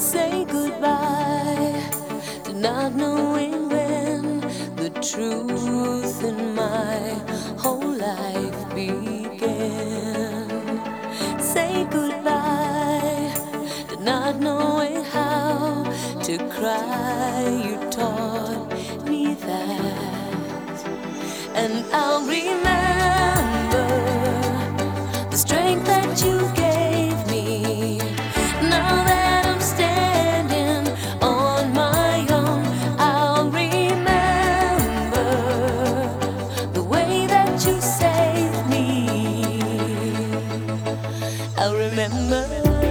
say goodbye to not knowing when the truth in my whole life began. Say goodbye to not knowing how to cry. You taught me that, and I'll remember the strength that you gave remember.